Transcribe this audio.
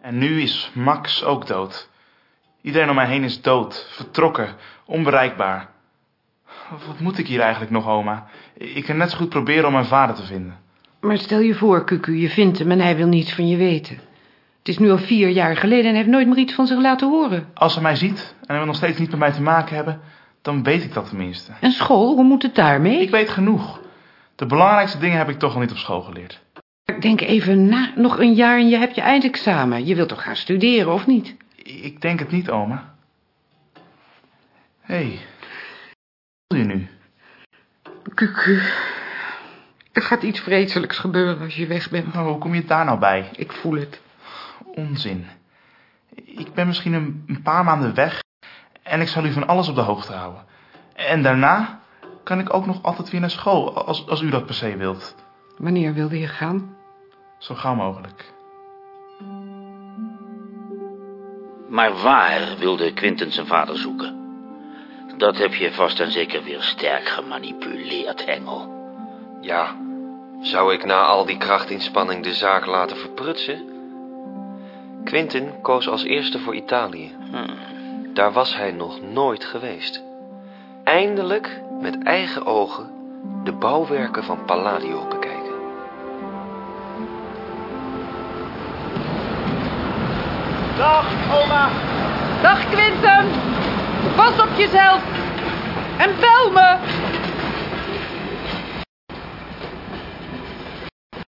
En nu is Max ook dood. Iedereen om mij heen is dood, vertrokken, onbereikbaar. Wat moet ik hier eigenlijk nog, oma? Ik kan net zo goed proberen om mijn vader te vinden. Maar stel je voor, Kuku, je vindt hem en hij wil niets van je weten. Het is nu al vier jaar geleden en hij heeft nooit meer iets van zich laten horen. Als hij mij ziet en hij wil nog steeds niet met mij te maken hebben, dan weet ik dat tenminste. En school, hoe moet het daarmee? Ik weet genoeg. De belangrijkste dingen heb ik toch al niet op school geleerd. Denk even na, nog een jaar en je hebt je eindexamen. Je wilt toch gaan studeren, of niet? Ik denk het niet, oma. Hé, hey, wat wil je nu? Kuku, er gaat iets vreselijks gebeuren als je weg bent. Oh, hoe kom je daar nou bij? Ik voel het. Onzin. Ik ben misschien een, een paar maanden weg en ik zal u van alles op de hoogte houden. En daarna kan ik ook nog altijd weer naar school, als, als u dat per se wilt. Wanneer wilde je gaan? Zo gauw mogelijk. Maar waar wilde Quinten zijn vader zoeken? Dat heb je vast en zeker weer sterk gemanipuleerd, Engel. Ja, zou ik na al die krachtinspanning de zaak laten verprutsen? Quinten koos als eerste voor Italië. Daar was hij nog nooit geweest. Eindelijk met eigen ogen de bouwwerken van Palladio bekijken. Dag, oma. Dag, Quinten. Pas op jezelf. En bel me.